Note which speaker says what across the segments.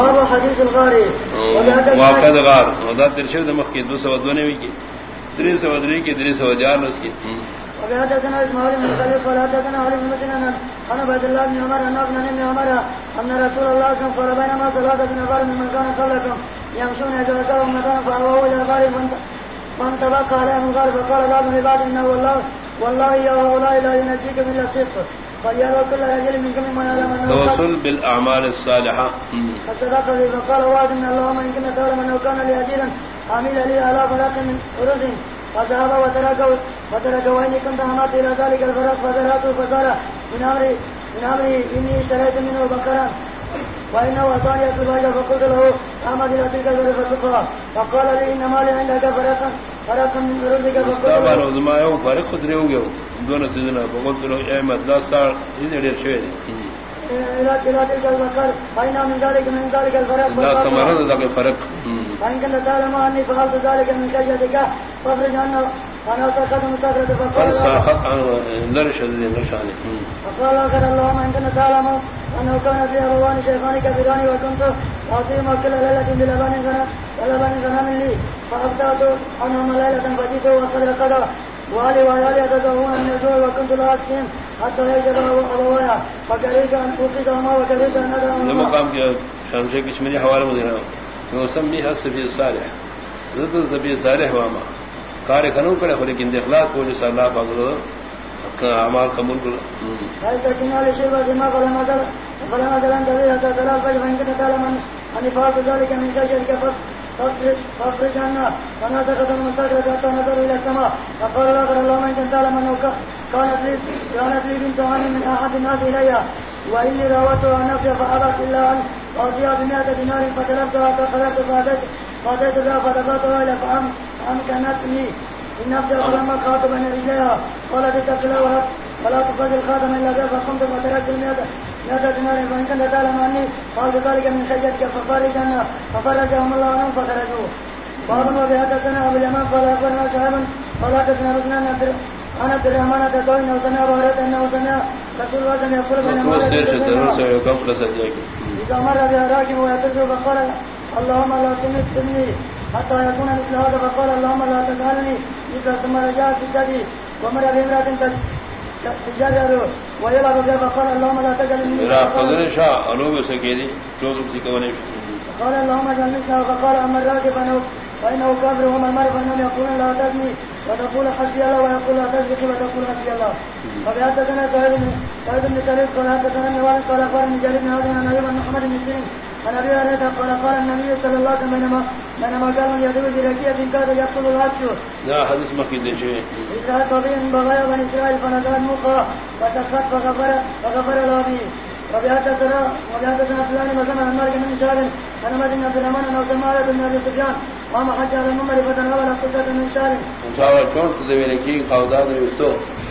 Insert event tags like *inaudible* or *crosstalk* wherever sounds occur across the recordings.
Speaker 1: باب حدیث الغاری
Speaker 2: واقع غار. دا ترشو کی دری سو دری کی دری سو جار نس کی
Speaker 1: وبحدثنا اسماعيل بن خليل قال حدثنا علي بن مسلم عن عبد الله بن عمر عن ابن ابن عمر. ان رسول الله صلى الله عليه وسلم قال بينما ثلاثه نفر من كان قبلكم يمشون يتذكرون مكان فهو الى غار فانطبق عليهم الغار فقال بعض عباد انه والله والله يا هؤلاء لا ينجيكم الا الصدق
Speaker 2: توصل بالاعمال الصالحه
Speaker 1: فصدق لي فقال وعد من اللهم ان كنت تعلم كان لي اجيرا عمل لي على فراق من ارض فذهب وترك وترك واني كنت همات الى ذلك الفرق فذهبت فزار من امري من امري اني اشتريت منه بقرا وانه اتاني الزباجه فقلت له احمد الى تلك الفرقه فقال لي ان مالي عندك فرقا فرقا من ارزك
Speaker 2: فقلت فرق خدري وجو دون سيدنا فقلت له احمد لا صار يدير شيء
Speaker 1: الى تلك البقر فإن من ذلك من ذلك الفرق.
Speaker 2: لا سمرد ذلك الفرق.
Speaker 1: فإن كنت تعلم أني فعلت ذلك من خشيتك فافرج عنه أنا ساخت مسافرة فقال
Speaker 2: ساخت عن لرش الذين رشاني
Speaker 1: فقال آخر اللهم إن كنت تعلم أنه كان في أروان شيخان كبيران وكنت أعطيهم كل ليلة بلبن غنم ولبن غنم لي. فأبتعت عنهم ليلة فجئت وقد رقد والي وعيالي يتزوون من الجوع وكنت لا أسكن حتى يجب أبويا فكريت أن أوقظهما وكريت أن أدعهما
Speaker 2: لمقام شمشي كشمري حوالي مدينة. نسميها السفي الصالح ضد السفي الصالح واما کار کھنو کرے ہو لیکن اخلاق کو جو اللہ پاک اعمال قبول کر
Speaker 1: هل فافرج عنا فانا سكت المساجد حتى نظر الى السماء فقال الاخر اللهم ان كنت تعلم كانت لي كانت لي بنت عن من احد الناس الي واني راودتها عن نفسي فابت الا ان اعطيها بمئة دينار فطلبتها فقلبت فاتيت بها فدفعتها الى فام ان اتق الله ولا الخاتم الا فقمت فتركت دينار فان كنت تعلم اني قال ذلك من خشيتك. ففرج عنا ففرجهم الله عنهم فخرجوا باب وبحدثنا ابو اليمان قال اخبرنا شعيب قال حدثنا رسنا انا عبد الرحمن اتوين وسمع بهرت انه سمع رسول الله سمع يقول اذا مر بها راكب ويتجه فقال اللهم لا تمتني حتى يكون مثل هذا. فقال اللهم لا تجعلني مثل ثم رجع في السدي ومر بامراه تجرر ويلعب بها فقال اللهم لا تجعلني
Speaker 2: قدر شاء الوب سكيدي جو سكوني
Speaker 1: قال اللهم اجعل مثله فقال اما الراكب فانه كافر وما المرء فانهم يقولون لا تزني وتقول حسبي الله ويقول لا تزكي وتقول حسبي الله فبحدثنا سعيد بن سعيد بن طريق قال حدثنا النوال قال اخبرني جرير بن هازم عن ايوب محمد بن سيرين عن ابي هريره قال قال النبي صلى الله عليه وسلم بينما بينما كان يدعو بركيه كاد يقتل العطش
Speaker 2: لا حديث مكي دي شيء.
Speaker 1: اذا طبيب بغايا بني اسرائيل فنزل الموقع فسقط فغفر فغفر له به وبحدثنا وبحدثنا فلان وسمع عن مالك بن شهاب. عن مالك بن عبد الرحمن انه سمع بن ابي سفيان. وما حج على المنبر فتناول قصه من شهر
Speaker 2: مشاور چون تو میرے کی خوداد وسو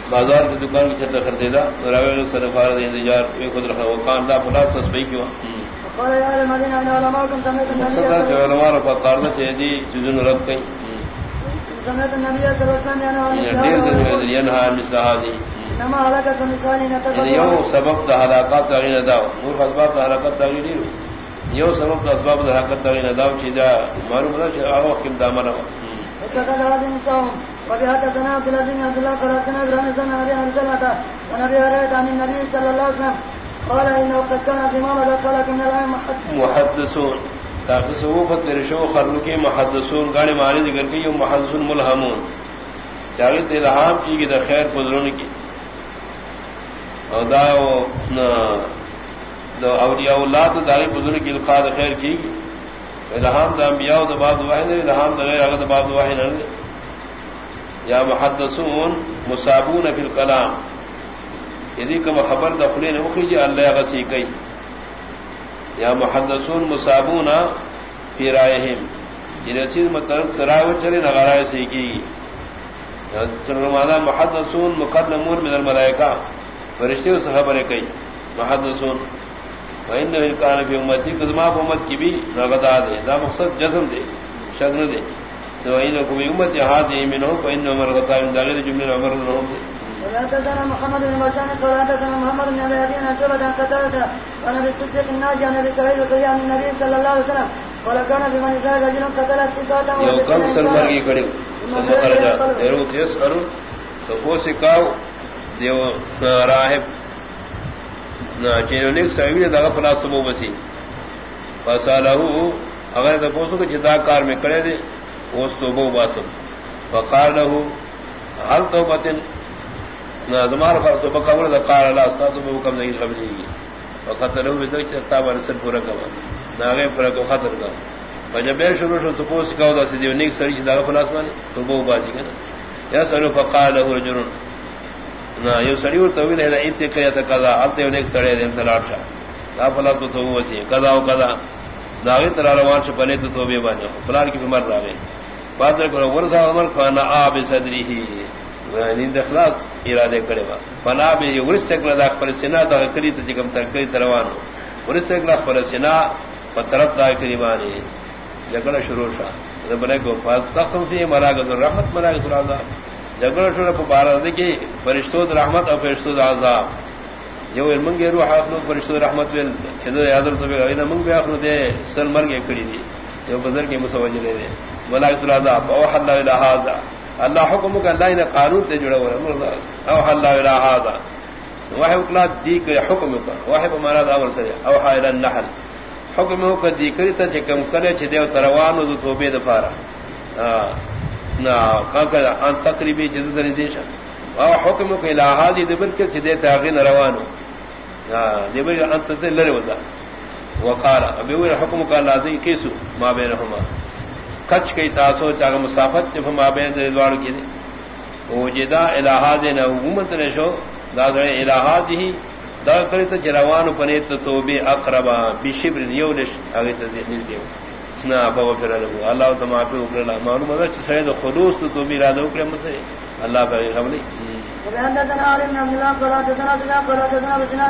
Speaker 2: بازار کی دکان کی چھت خریدا راوی سر فار انتظار. یہ خود رکھا. وہ کان دا پلا سس بھئی کیوں
Speaker 1: قال يا اهل المدينه ان علماءكم سمعت النبي صلى الله عليه وسلم.
Speaker 2: علماء رفع قارنه تهدي جزن رد کئی
Speaker 1: سمعت النبي صلى الله عليه وسلم
Speaker 2: ينهى عن مثل هذه.
Speaker 1: انما هلكت النساء نتفقوا
Speaker 2: یو سبب دا حلاقات تغیر داو. نور اسباب دا حلاقات تغیر دیو یو سبب دا اسباب دا حلاقات تغیر داو چی دا معلوم دا چی آغا وقت دا منا
Speaker 1: اتقل هذه النساء وبحدثنا عبد الله بن عبد الله قال حدثنا ابراهيم بن ابي عن ابي هريره عن النبي صلى الله عليه وسلم قال انه قد كان في ما ماذا قال كنا الان
Speaker 2: محدثون. تاخذوا فترشوا خرلك محدثون. غاڑی معنی ذکر کی یو محدثون ملہمون چاہیے الہام کی کہ خیر پذرون کی. اولیاء اللہ تو داری بزرگ کی القاد خیر کی الہام دا انبیاء دا بعد واحد الہام دا غیر، اگر بعد واحد یا محدثون مسابون فی الکلام یعنی یدی کم خبر دخلی نے مخی جی اللہ غسی کئی. یا محدثون مسابون فی رائہم یہ چیز مطلب سرائے چلے نغرائے سیکھی محدثون مقدمون من الملائکہ. فرشتے اس خبر کئی. محدثون. وإن كان في امتي كما امت کی بھی رغدا دے. دا مقصد جزم دے. شگن دے. تو انکم امتی هذه منه فإن عمر غطاء من داخل جمله عمر بن عمر
Speaker 1: تدرى محمد بن مسان قال حدثنا محمد بن ابي هدي عن شعبة عن قتادة انا بالصديق الناجي انا بسعيد الخير عن النبي صلى الله عليه وسلم قال كان في من اسرائيل رجل قتل تسعة
Speaker 2: کم سلمرگی کڑی سمخرجا دیرو تیس ارو تو کو سکاو. دیو راہب. چینو نیک سعیوی دا فلا سبو بسی. فسالہو اگر دا پوسو کہ جدا کار میں کڑے دے اس تو بو باسم. فقال لہو حل توبتن زمان فر تو بقبر دا قال اللہ استاد بو کم نہیں قبلی گی وقت لہو بزر چتا بار سر پورا کما ناغے پورا کو خطر کا جب شروع شو تو پوس کا دا سیدی نیک سری چدا فلا اسمانی تو بو باسی کنا۔ یا سلو فقال لہو رجلن نا، یو سڑی اور تویل ہے ایت کہ یا کذا اب تے نیک سڑے دے تلاٹ شا لا فلا تو تو وسی کذا او کذا داوی تر روان چ بنے تو توبے بانے فلان کی بیمار راوے بعد کو ورسا عمر کھانا اب صدری یعنی ہی اخلاص ارادے کرے با فنا بھی ورس تک لدا پر سنا دا کری تے کم تر کری تروان ورس تک لدا پر سنا پترت دا کری بانی جگڑا شروع شا ربنے کو تقسم فی مراغت الرحمت. مراغت العذاب. جگڑا شروع پر بارہ دیکھی فرشتوں رحمت اور فرشتوں عذاب. جو منگے روح اخلو فرشتوں رحمت ویل. چھدو یادر تو اینا منگ بھی اخلو دے سن مرگے کڑی دی جو بزرگ مسوجہ لے دے مراغت العذاب. او حل الہ هذا اللہ حکم کا اللہ نے قانون سے جڑا ہوا ہے۔ او حل الہ هذا وہ اکلا دی کہ حکم کا وہ ہمارا داور سے او حل النحل۔ حکم ہو کہ دی کری تے کم کرے چھ دیو تروان و توبے دفارا نا کاکر ان تقریبی جدد ندیش او حکم کو الہ دی دبر کے چھ دے تاغین روانو دبر انت تے لری ودا وقال ابي وہ حکم کا لازم کیسو؟ ما بینہما۔ کچ کئی تاسو چاغ مسافت دے۔ دوار کی جی دی او جدا الہ نہ حکومت نے شو۔ دا دے الہ دی دا کرے تو جروان پنیت تو بھی اقربا بشبر یولش اگے تے دل دیو۔ سنا ابو پھر لگو اللہ تو معافی وکڑا معلوم ہے کہ سید خلوص تو بھی ارادہ وکڑے مجھ سے۔ اللہ کا خبر نہیں۔
Speaker 1: علي بن عبد الله قال قال بسنا مسلمة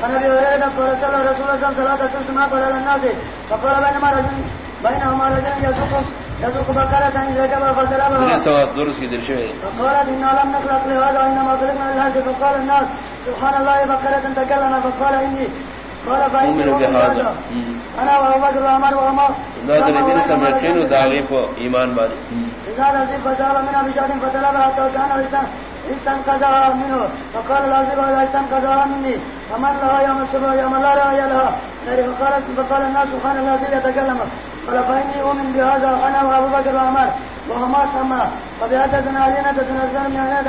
Speaker 1: قال صلى رسول الله صلى الله عليه وسلم ما قال للناس فقال بينما رجل بينهما رجل يسوق يسوق بقرة ركب فضربها
Speaker 2: سواد درس کی شوی.
Speaker 1: فقال إن لم نخلق لهذا إنما خلقنا للهذا فقال الناس سبحان الله بقرة تكلم فقال إني قال فإني أؤمن بهذا. أنا وأبو بكر وعمر وعمر
Speaker 2: دا دې سمجھین او داغه په ایمان باندې
Speaker 1: قال العزيز فسأل من أبي شهد فطلبها حتى كان استنقذها منه. فقال العزيز ولا استنقذها مني. فمن لها يوم الصبح يوم لا رأي لها. فقال, فقال الناس سبحان العزيز يتكلم؟ قال فإني أؤمن بهذا أنا وأبو بكر وعمر. وهما سما فبحدثنا علينا تتنزل من عناد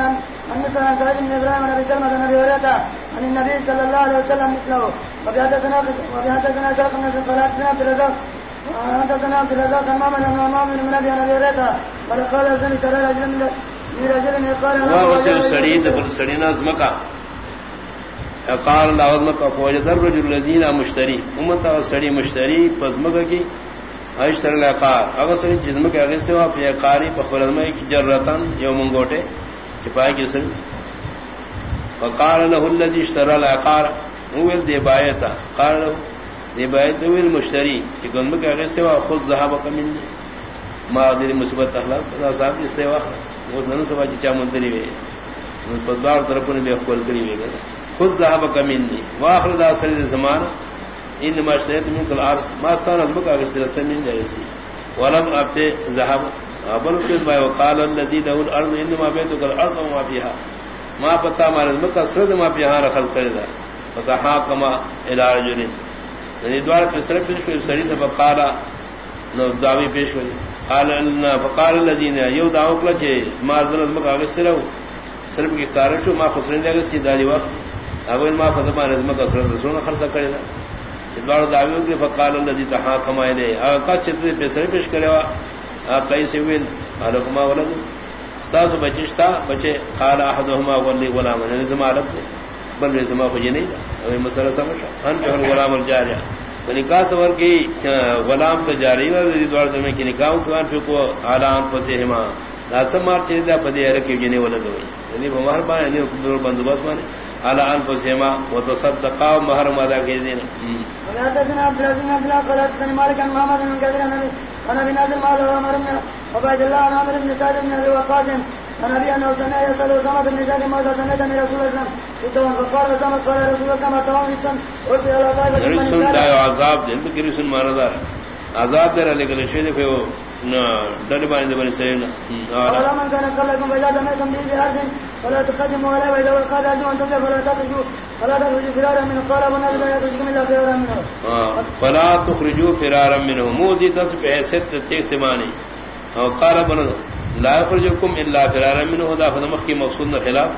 Speaker 1: عن مثل عن سعيد بن إبراهيم ونبي سلمة عن أبي هريرة عن النبي صلى الله عليه وسلم مثله. وبحدثنا شرق من الصلاة سنة الرزاق. حدثنا عبد الرزاق امام الامام من ابي ابي هريره قال قال سمي ترى رجل من رجل يقال
Speaker 2: هو وسل سريد بل سرينا زمكا قال لاوزمكا فوجد الرجل الذين مشتري. امتا سري مشتري فزمكا کی اشتر العقار اگر سری جسم کے اگے سے وہاں عقاری پخبر میں کی جرتن یوم گوٹے چپائے کی سر وقال له الذي اشترى العقار. هو دے بایتا قال له ویل مشتری. کہ گندم کے آگے سے خود ذہاب کمن ما دل مصیبت اخلاص خدا صاحب اس سے وہ نن سبا جی چا مندری وے پدار طرف نے بھی کول کری وے خود ذہاب کمن واخر دا سر زمانہ ان ما شیت من کل عرض. ما استان از بکا سے سمین جائے سی ولم ابتے ذهب ابل کے ما وقال الذي له الارض انما بيتك الارض وما فيها ما پتا مارز مکہ سر ما فيها رخل کردا فتحا کما الى رجل یعنی دوار پہ سر پیش ہوئی سری تھا فقالا نو دعوی پیش ہوئی قال ان فقال الذين يو دعوا کلا چے ما ذل مک اگے سرو صرف کی کارش ما خسرین دے سی داری وقت. اول ما فتما رزم کا سر رسول خرچ کرے دوار دعوی کہ فقال الذي تحاكم اليه ا کا چتے پہ سر پیش کرے وا۔ ا کئی سے وین الکما ولد. استاذ بچشتا بچے قال احدهما ولي غلام یعنی نظم عرب بل رزما خو نہیں دا۔ مسئلہ سمجھ ان جو غلام الجاریہ۔ نکاح سور کی غلام تو جاری نہ دوار دمے کی نکاح کو پھر کو اعلان پسہما لازم مار چیز دا پدی رکھی جنے ولا گئی یعنی مہر با یعنی بندوبست مانے۔ على انفسهما وتصدقا مہر ادا کے دین
Speaker 1: ولا تزنا عبد العزيز بن عبد الله قال تزنا مالك عن محمد بن كثير انا بن نازل مال عمر بن عبد الله عن عمر بن سعد بن ابي وقاص انا ابي انه سمع يسال اسامه بن زيد ماذا سمعت من رسول الله فقال وسام قال رسول الله كما تمام رسن قلت يا الله طيب
Speaker 2: رسن دا عذاب دل کی رسن مانا دار. عذاب دے لیکن شے دے پھو نہ ڈر بان دے بنی سین
Speaker 1: قال من كان قبلكم فإذا سمعتم به بأرض فلا تقدموا ولا وإذا قال أجوا أنتم فلا تخرجوا فلا تخرجوا فرارا منه. قال ابن أبي لا يخرجكم إلا فرارا منه.
Speaker 2: فلا تخرجوا فرارا منه. موزي دس بحيثت تيختماني قال ابن لا يخرجكم إلا فرارا منه. دا خدمخ کی مقصود خلاف.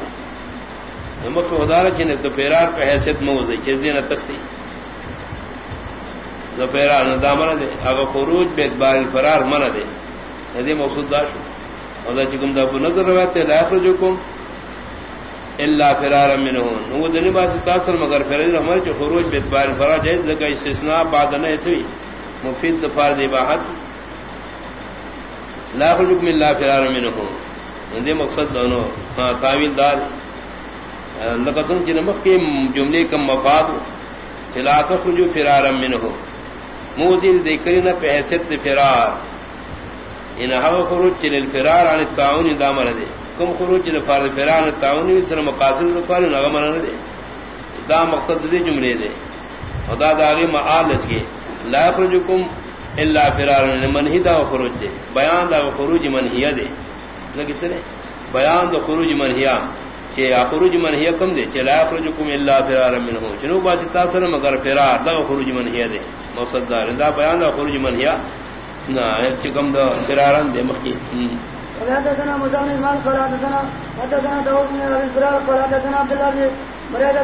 Speaker 2: مخ خدا چن تو پیرار پہ حیثیت موز ہے کس دن تختی. تو پیرار نہ دامن دے. اگر خروج بے بار فرار من دے. ندی مقصود داش اور چکم دا ابو نظر رواتے لا يخرجكم الا فرارا منه وہ دنی بات تاثر مگر فرار ہمارے جو خروج بے بار فرار جائز لگا استثناء بعد نہ ایسی مفید دفار دی باحت لا يخرجكم الا فرارا منه ندی مقصد دونوں ہاں تعویل دار. لقسم کی نمک کے جملے کا مفاد. خلاف خرجو فرار امن ہو مودل دیکھری نہ پہست فرار. ان خروج چل فرار عن التعاون دامر دے. کم خروج چل فار فرار تعاون سر مقاصد رفار نغمن دے دا مقصد دے جملے دے خدا داغی معال اس کے لا خرجکم الا فرار یعنی منہی دا خروج دے بیان دا خروج منہیہ دے لگی چلے بیان دا خروج منہیہ کہ خروج من کم دے چلا خروجکم الا فرار منه. جنو با تاثر مگر فرار، دا خروج من دے مقصد دار دا بیان دا خروج من ہی نا چکم دا فرارن دے مخکی
Speaker 1: حدثنا مزام المال قال حدثنا حدثنا داود بن ابي الزرار قال حدثنا عبد الله بن مريدة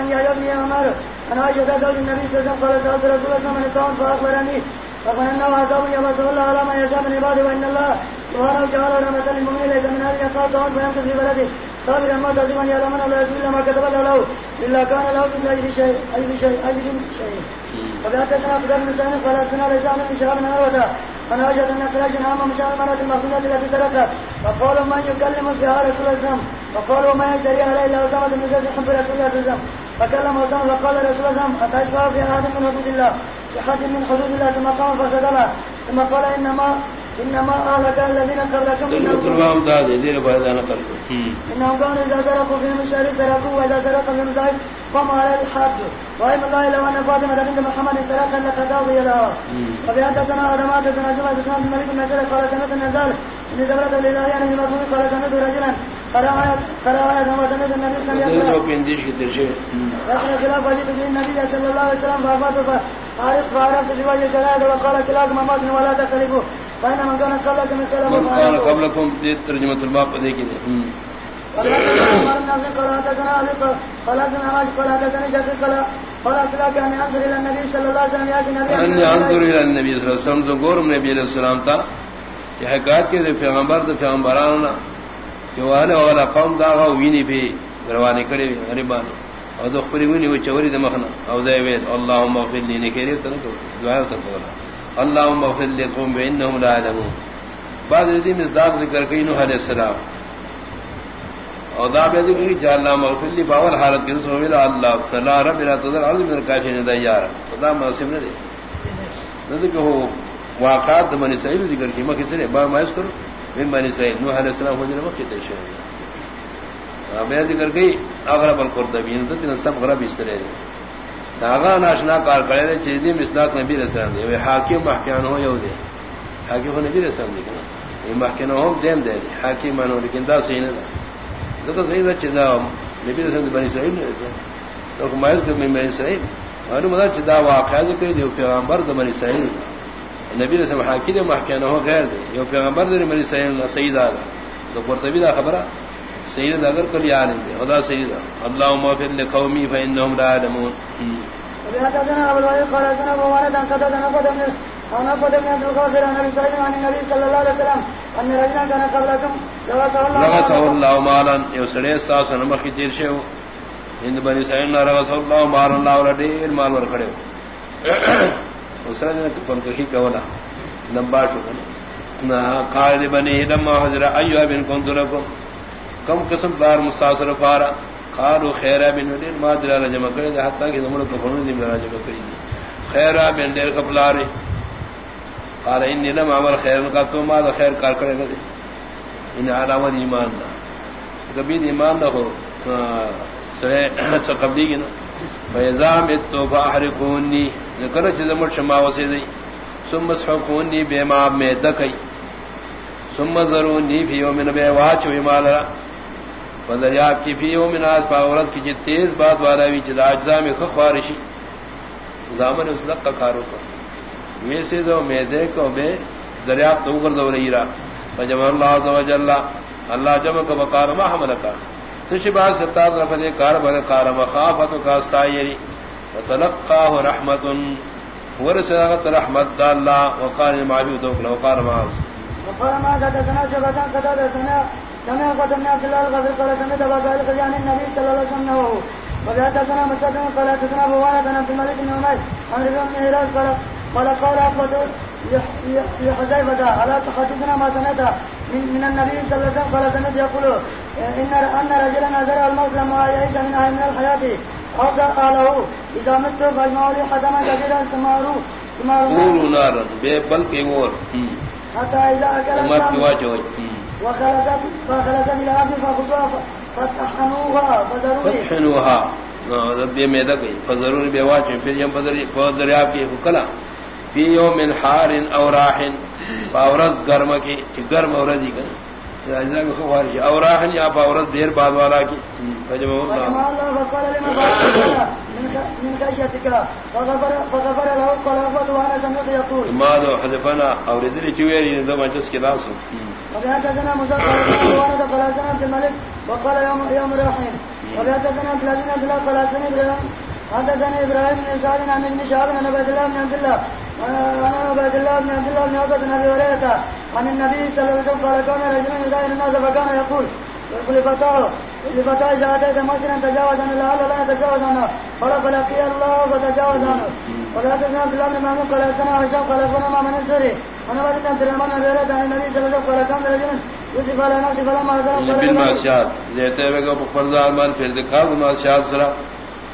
Speaker 1: أن يا ابن عمر أنا عائشة زوج النبي صلى الله عليه وسلم قال سألت رسول الله صلى الله عليه وسلم فأخبرني فقال أنه عذاب يبصر الله على ما يشاء من عباده وإن الله سبحانه وتعالى رحمة للمؤمنين ليس من هذه القاط فيمكث في بلده. صابر ما تزم ان يعلم لا يسمى ما كتب له الا كان له في اجر شيء اجر شيء اجر شيء. فبعثتنا ابو بن سعيد قال اتنا ليس عن من شهر من وجد ان فلاش نعم من شهر المرأة المخزونة التي تركت فقالوا من يكلم فيها رسول الله فقالوا ما يجري عليه الا اسامة بن زيد حب رسول الله صلى الله عليه وسلم. فكلم اسامة فقال رسول الله اتشفى في احد من حدود الله في حد من حدود الله ثم قام فسدنا ثم قال انما انما اهلك الذين قبلكم
Speaker 2: داد دیر
Speaker 1: انهم كانوا اذا سرقوا في المشاري سرقوا واذا سرقوا في المزاج قام على الحد وإما الله لو أن فاطمة بنت محمد سرقا لقضى لها وبحدثنا آدم حدثنا شبه حدثنا عبد الملك بن نجر قال سمعت النزال. من زبرة لله يعني مسعود قال سمعت رجلا. قرأ آية آية وسمعت النبي صلى الله عليه وسلم. يقرأ خلاف وجدت به النبي صلى الله عليه وسلم فأفاته فعرف فعرفت بوجه الكلام وقال كلاكم أماسن ولا تختلفوا. فإن من كان قبلكم مثل
Speaker 2: من كان قبلكم دي ترجمة الباب دي كده.
Speaker 1: قال حدثنا ابي
Speaker 2: السلام تا یہ حکایت کے پیغمبر دے پیغمبران کہ وانا والا قوم دا ویني بھی روانه کړي غریبان او دو خپل ویني و چوري د مخنه او دا ویل اللهم اغفر لي نکری ته دعا ته کولا اللهم اغفر لي قوم بانهم لا يعلمون بعد دې مصداق ذکر کړي نو السلام۔ اور دا بے ذکر جاننا مغفر لی باول حالت کی رسول اللہ اللہ صلی رب لا تذر علی من کافی نے دیار خدا معصوم نہ دے نہ کہ ہو واقعات من سعید ذکر کی مکہ سے با مایوس کرو۔ من بنی سعید نوح علیہ السلام ہو جنے مکہ تے شے بے ذکر گئی اغرب القرطبی نے تن سب غرب اس طرح داغا ناشنا کار کرے دے چیز دی مصداق نبی رسول اللہ دے۔ حاکم محکم ہو یو دے۔ حاکم نبی رسول اللہ دے محکم ہو دیم دے۔ حاکم مانو لیکن دا صحیح نہ تو صحیح نہ چدا، نبی رسول بنی اسرائیل نے ایسا۔ تو مائل کہ میں بنی اسرائیل۔ معلوم ہے چدا واقعہ ذکر دی پیغمبر د بنی اسرائیل۔ نبی رسول حاکی نے محکمہ ہو غیر دے۔ یو پیغمبر د بنی اسرائیل، نہ سید آ تو قرطبی دا خبر سید اگر کل یا دے، خدا سید اللهم اغفر لقومي فانهم لا يعلمون
Speaker 1: قال ولد عن قتاده بن عبد الغافر عن ابي سعيد عن النبي صلى الله عليه وسلم ان رجلا كان قبلكم
Speaker 2: لغس الله مالا يسري ساس نمخ تیر شو ان بني سعيد لغس الله مالا الله ولدي مال ور کړو *coughs* وسره پن کوي کولا لمبا شو۔ نا قائد بني لما حضر ايها بن كنت لكم کم قسم بار مسافر فارا قالوا خیر بن ودین ما دل جمع کرے حتا کہ نمڑ کو فنو دی میرا جمع کری دی خیر بن دیر کپلارے قال ان لم عمل خیر کا تو ما خیر کار کرے نہ ان علامت ایمان نہ کبھی ایمان نہ ہو اچھا قبلی گی نا فیضام اتو فاحرکونی ذکر چیز شما وسی دی ثم سحقونی بے ماب میں دکئی ثم ضرونی فی یومن بے واچو مالا فدریاب کی فی یومن آج پاورس کی چی تیز بات والا وی چیز اجزا میں خخوارشی زامن اس لق کا کارو کا ویسے دو میں دیکھو بے دریاب تو اگر دو رہی رہا فجمع اللہ عز و جل، اللہ جمع کا بقار ما حملکا تشباز خطاب رفض کار بر کار مخافت کا سائری وتلقاه رحمت ورسلت رحمت دا الله وقال المعبود وقال معاذ۔
Speaker 1: وقال ما حدثنا شبكا قد سمع سمع قدم عبد الله الغفر قال سمعت ابا ذلك يعني النبي صلى الله عليه وسلم ولا حدثنا مسدد قال حدثنا ابو وانا بن عبد الملك بن عمر عن ربيع بن هلال قال قال قال احمد لحذيفه الا تحدثنا ما سمعت؟ من, من النبي صلى الله عليه وسلم قال سمعت يقول ان ان رجلا نزل الموت لما يعيش من من الحياه اوصى قاله اذا مت فاجمعوا لي حدما كثيرا سمارو
Speaker 2: قولوا نارا بل کی اور.
Speaker 1: حتى اذا اكل
Speaker 2: مت کی واجو
Speaker 1: وخلصت فخلصت الى ارض فخذوها فتحنوها
Speaker 2: بے میدا گئی. فضرور بے واچ پھر یم دریا کی حکلا فی یوم حار او راحن پاورز گرم کی گرم اور جی کر اجزا میں خوارج اور راحن یا پاورز دیر بعد والا کی فجمع اللہ
Speaker 1: وقال لما من فغفر له وانا سمعت
Speaker 2: ما حذفنا اور کے
Speaker 1: مذكر وانا وقال يوم يوم راحين. وبهذا الذين قال قال سنه حدثنا ابراهيم بن سعد عن ابن شهاب عن عبد الله بن عبد الله. وانا عبد الله بن عبد الله بن عبد بن ابي هريره عن النبي صلى الله عليه وسلم قال كان رجل يدعي الناس فكان يقول لفتاه لفتاه اذا اتيت مسجدا تجاوز عن الله لا يتجاوز عنه قال فلقي الله فتجاوز عنه ولا تزال عبد الله بن محمود قال سنا هشام قال فلما من الزري وانا بعد ان ترمان ابي هريره عن النبي صلى الله عليه وسلم قال كان رجل يوسف على نفسه فلما هزم
Speaker 2: بالمعصيات زيته وگو فرض مان پھر دکھا المعصيات سرا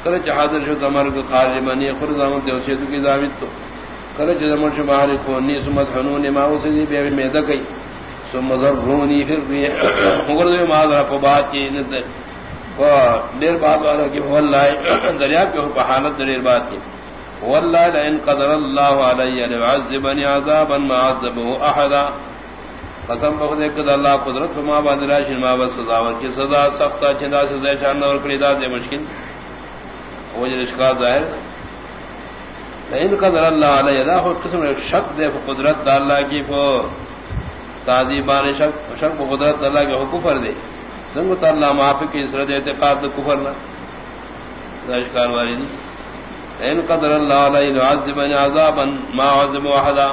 Speaker 2: کرچ حاضر شو تمر خارج منی خرد زمان توسیت کی ضابط تو؟ کرچ زمان شو باہر کو نی سمت حنون ما وسدی بے میں دکئی ثم ذرونی پھر بھی مگر دے ما ذرا کو بات کی نت کو دیر بعد والا کی والله *coughs* دریا کے حالت دیر بات کی والله لئن قدر الله علی ليعذبني عذابا ما عذبه احد قسم بخود ایک اللہ قدرت ما بعد راشن ما بس سزا ور کی سزا سخت چندا سزا چان اور کڑی دا دے مشکل. وجہ اشکال ظاہر ان قدر اللہ علیہ دا خود قسم شک دے قدرت دا اللہ کی فو تعظیبان شک شک قدرت اللہ کے حکم پر دے۔ سنگ تو اللہ معافی کی اسرت اعتقاد دا کفر نہ دا اشکال والی دی۔ ان قدر اللہ علیہ لعذبن عذابا ما عذب وحدا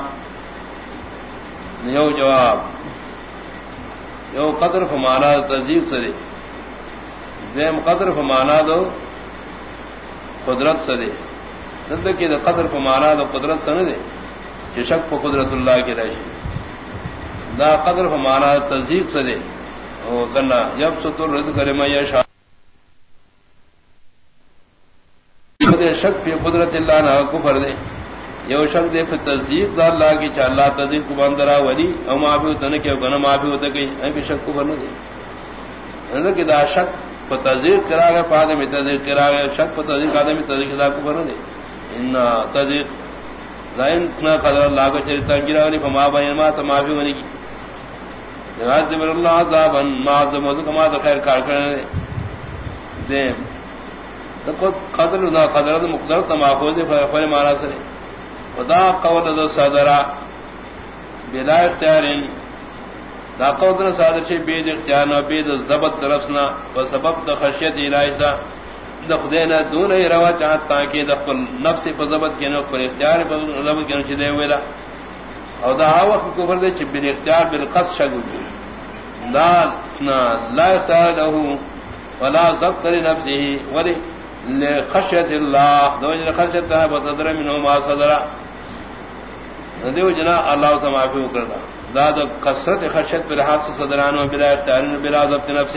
Speaker 2: یو جواب۔ یو قدر فمانا دا تذیب سے دے دیم قدر فمانا دو قدرت سے دے دد کی قدر کو مانا تو قدرت سے نہ دے چشک کو قدرت اللہ کی رشی دا قدر کو مانا تصدیق سے دے وہ کرنا جب ستر رد کرے میں یہ شاہ شک پہ قدرت اللہ نہ کفر دے یو شک دے پھر تصدیق دا اللہ کی چاہ اللہ تصدیق کو بندرا ولی او معافی ہوتا نہ کہ گنا معافی ہوتا کہ اے شک کو بن دے کہ دا شک تذیر کرا گئے پاد میں تذیر کرا گئے شک پر تذیر آدمی تذیر کو بنا دے ان تذیر لائن نہ قدر اللہ کو چرتا گرا نہیں فما بین ما تو معافی ہونے کی۔ راج من اللہ عذاب ما عذاب موضوع کما تو خیر کار کرنے دے۔ تو قدر نہ قدر مقدر تماخوذ فر مارا سرے۔ خدا قول ذو صدرا بلا اختیار۔ دا قودر صادر چھ بید اختیار نو بید زبط درسنا و سبب دا خشیت الہیسا دا دون ای روا چاہت تاکی دا نفس پا زبط کی نو قل اختیار پا زبط کی نو چھ دے ویلا او دا آوہ کفر دے چھ بید اختیار بالقص شگو دا لا اختیار لہو ولا زبط لنفسه ولی لخشیت اللہ. دو جن خشیت اللہ بصدر منو ما صدر. دیو جنا اللہ تمافی کرنا داد کثرت خرشت پر لحاظ سے صدران و بلا اختیار بلا ضبط نفس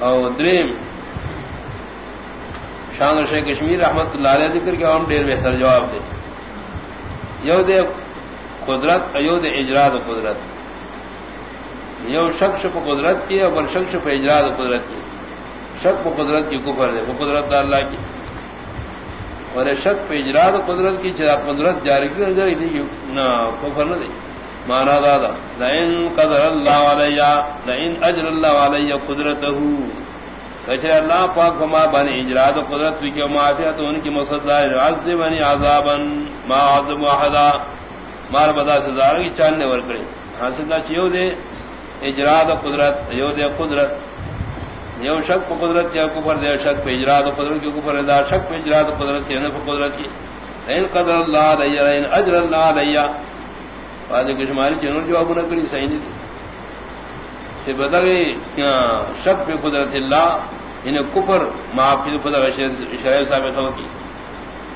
Speaker 2: او دریم، شان شیخ کشمیر رحمت اللہ علیہ ذکر کے ہم ڈیر بہتر جواب دے یو دے قدرت ایو دے اجراد قدرت۔ یو شخص پہ قدرت کی اور شخص پہ اجراد قدرت کی۔ شک پہ قدرت کی کفر دے وہ قدرت اللہ کی۔ اور شک پہ اجراد قدرت کی، چرا قدرت جاری کی نہ، کفر نہ دے۔ مانا دادا لئن قدر اللہ علیہ، لئن اجر اللہ علیہ قدرت کچھ اللہ پاک فما بنی اجراد قدرت بھی کیوں ان کی مسدا عذبنی عذابا، ما عذب واحدا مار بدا سے زار کی چاننے ور حاصل نہ چیو دے اجراد قدرت، یو دے قدرت. یو شک پہ قدرت یا کفر دے، شک پہ اجراد قدرت کی کفر دا شک پہ اجراد قدرت کی، نفع قدرت کی. لئن قدر اللہ علیہ، لئن اجر اللہ علیہ. واجب کچھ ماری جنور جواب نہ کری، صحیح نہیں کہ بتا گئی شک پہ قدرت اللہ انہیں کفر معاف کی خدا شرح ثابت ہو کی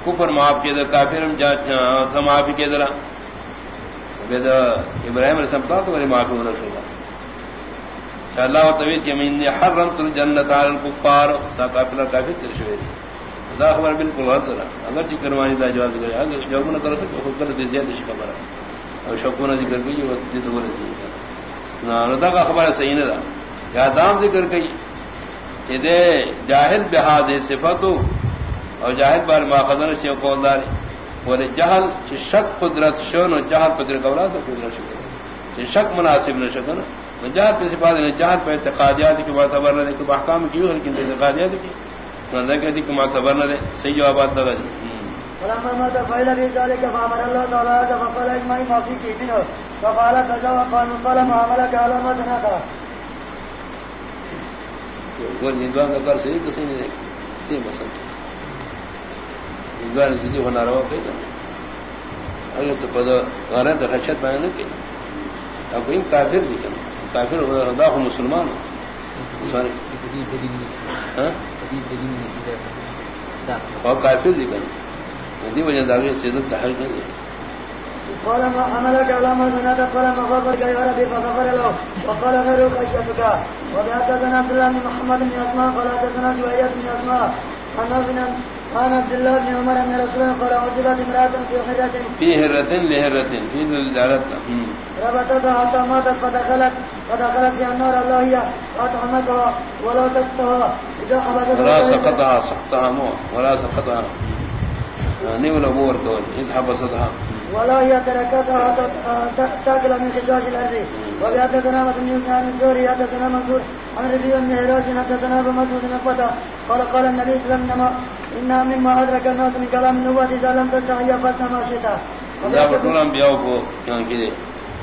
Speaker 2: کفر معاف کے در کافر معافی کے درا ابراہیم علیہ السلام تو میری معافی ہونا شروع اللہ طویت یمین حرم تل جنت عال الکفار سا کافر کافی ترشوے دی دا خبر بالکل غلط اگر جی کروانی دا جواب کرے اگر جواب نہ کرو تو خود کر دے زیادہ خبر ہے اور شکو نہ ذکر کی جو وسط تو بولے صحیح نہ کا خبر صحیح نہ دا یا دام ذکر کی کہ دے جاہل بحاظ صفت اور جاہل بار ماخذن سے قولداری بولے جہل شک قدرت شون اور جہل قدرت قبلا سے قدرت شکر شک مناسب نہ شکن جہل پہ صفات نے جہل پہ اعتقادیات کی بات خبر نہ دے کہ احکام کی ہو لیکن اعتقادیات کی سندا کہتی کہ ماں خبر نہ دے صحیح جوابات لگا دی
Speaker 1: فلما مات فإلى ذلك فأمر الله تعالى فقال اجمعي ما فيك منه. فقال كذا وقال قال ما عملك على ما تنقى
Speaker 2: نیندوان کا کر صحیح کسی نے سی مسل نیندوان سے جو ہونا رہا کرنا اگر تو پدا غارہ تو خشت بیان نہ کی اب کوئی کافر بھی کرنا کافر خدا ہو مسلمان اور کافر بھی کرنا ندی وجہ داغی سیدت تحرک نہیں ہے
Speaker 1: قال ما عملك على ما زنات قال ما غفر كي ربي فغفر له. وقال غير خشيتك وبحدثنا عبد الله بن محمد بن اسماء قال حدثنا جويرية بن اسماء عن ابن عن عبد الله بن عمر ان رسول الله قال عجبت امرأة في حرة
Speaker 2: في هرة لهرة في الجارة
Speaker 1: ربطتها حتى ماتت فدخلت فدخلت في النار. الله هي اطعمتها ولا سقطها اذا
Speaker 2: ولا سقطها سقطها مو ولا سقطها. نيول ابور كون اذ حبستها
Speaker 1: ولا هي تركتها تاكل من خشاش الارض وبحدثنا مثل يوسف عن الزهري حدثنا منصور عن ربيع بن هراش حدثنا ابو مسعود نقطة قال قال النبي صلى الله عليه وسلم انما مما ادرك الناس من كلام النبوة اذا لم تستحي فاسمع ما شئت.
Speaker 2: دا بطول انبیاء کو کی دے؟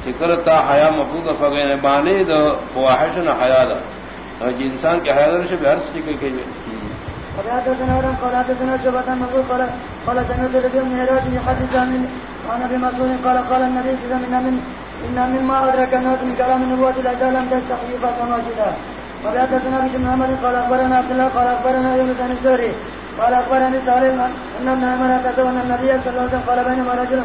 Speaker 2: فکرتا حیا مفروض فغین بانے دا فواحش نہ حیا دا. جی انسان کے حیا در سے بھی ہر سچی کے کہیے
Speaker 1: قال حدثنا قال حدثنا شعبة مقول قال قال سمعت ربيع بن هراش يحدث عن عن ابي مسعود قال قال النبي صلى الله عليه وسلم ان مما ادرك الناس من كلام النبوة اذا لم تستحي فاسمع ما شئت وبحدثنا بن محمد قال اخبرنا عبد الله، قال اخبرنا يونس عن الزهري، قال اخبرني سالم ان ابن عمر اتى ان النبي صلى الله عليه وسلم قال بينما رجل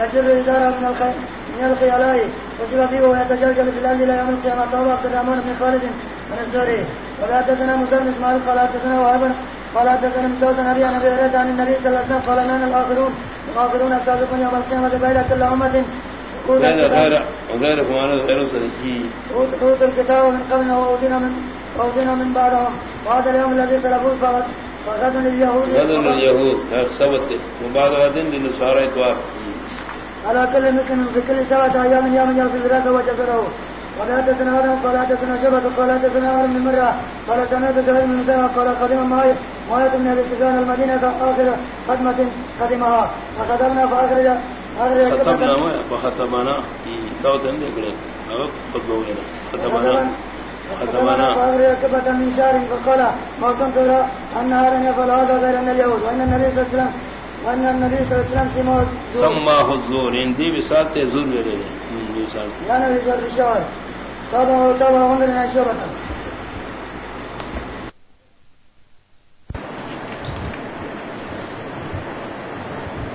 Speaker 1: يجر ازاره من الخير من الخيلاء وجب فيه ويتجلجل في الارض الى يوم القيامه توبه عبد الرحمن بن خالد من الزهري. وبحدثنا مسلم اسماعيل قال، حدثنا وهب قال حدثنا مسعود عن ابي هريره عن النبي صلى الله عليه وسلم قال لنا الاخرون الاخرون السابقون يوم القيامه بين كل امه
Speaker 2: غير غير فوانا غير صديقي.
Speaker 1: اوت الكتاب من قبلنا واوتينا من واوتينا من بعدهم. وهذا اليوم الذي تلفوه فقد فغدا لليهود
Speaker 2: غدا لليهود سبت. وبعد غد للنصارى اتوار
Speaker 1: على كل مسلم في كل سبعة أيام يوم يغسل رأسه وجسده. ولا آدم قال حدثنا شبة قال حدثنا عمر بن مرة قال سمعت سعيد بن مسلم قال قدم معي معاذ بن أبي سفيان المدينة آخر خدمة قدمها. فخدمنا فأخرج
Speaker 2: ختمنا وختمنا لكن خطبه ولا ختمنا. ختمنا.
Speaker 1: فأخرج كبة من شعر فقال ما كنت أرى أن نهارا يفعل هذا غير أن اليهود. وأن النبي صلى الله عليه وسلم وأن النبي صلى الله عليه وسلم سماه
Speaker 2: سماه الزور. عندي بساط زور وليه
Speaker 1: لا نبي صلى الله عليه وسلم تابعه تابعه عمر بن شعبة